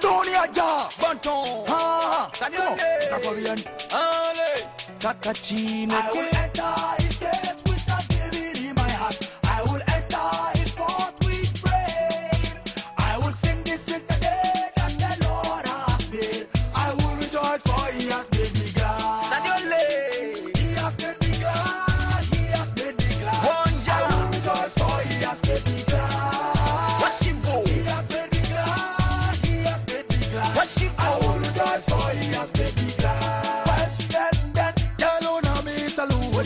Adonia Ja. Banton. Ha. You know, Korean. Allez. Kakachine. I will enter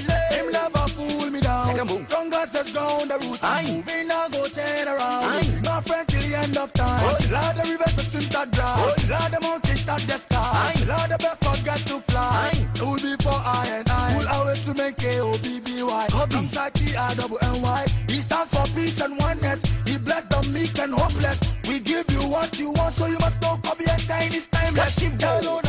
Him never fool me down. Take a move. Conga says down the route. Aye. Moving now go turn around. Aye. No friend till the end of time. Oh. Lord, the rivers, the streams that dry. Oh. Lord, the mountains that the sky. Aye. Lord, the bird forget to fly. Aye. Who'll be for I and I. Who'll always remain K-O-B-B-Y. Alongside T-R-double-N-Y. He stands for peace and oneness. He bless the meek and hopeless. We give you what you want, so you must know Kobe and time is timeless. Washimbo. Tell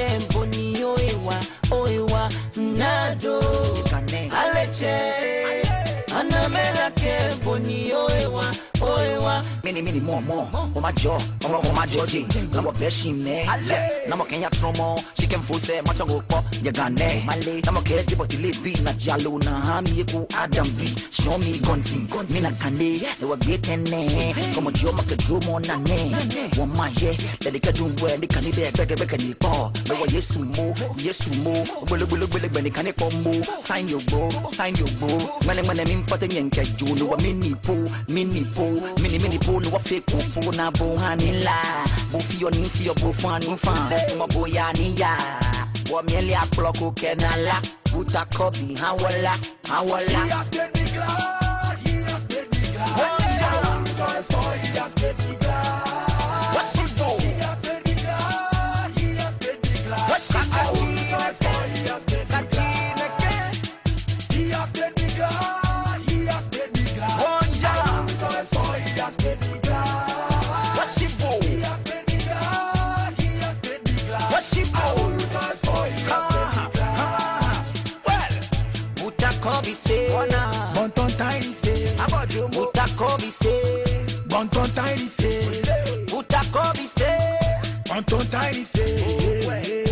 Oewa, oewa nado. Anamela kempo ni oewa, oewa. mini mini more more oh my jaw oh my oh my georgie na mo beshi me na mo kenya tromo chicken mo chango po ya gane male na mo kezi but live na jalo na hami ku adam b show me gonti me na they were great ne como jo ma ke dromo na ne. Wo ma ye le de ka dum we ni kane be be be kan ni po. Me wo yesu mo yesu mo. Gbele ni kane po mo. Sign your bro sign your bro mane mane mi ju no wa mini po mini po mini mini po no wa fake po po na bo hanila bo fi yo ni fi yo bo mo bo ya ni ya. Wo mi le akplo ko kenala buta kobi hawala hawala He has made me glad. Buta kobi se, Bonton say, buta kobi se, Bonton say, buta kobi se. Bonton. La eh.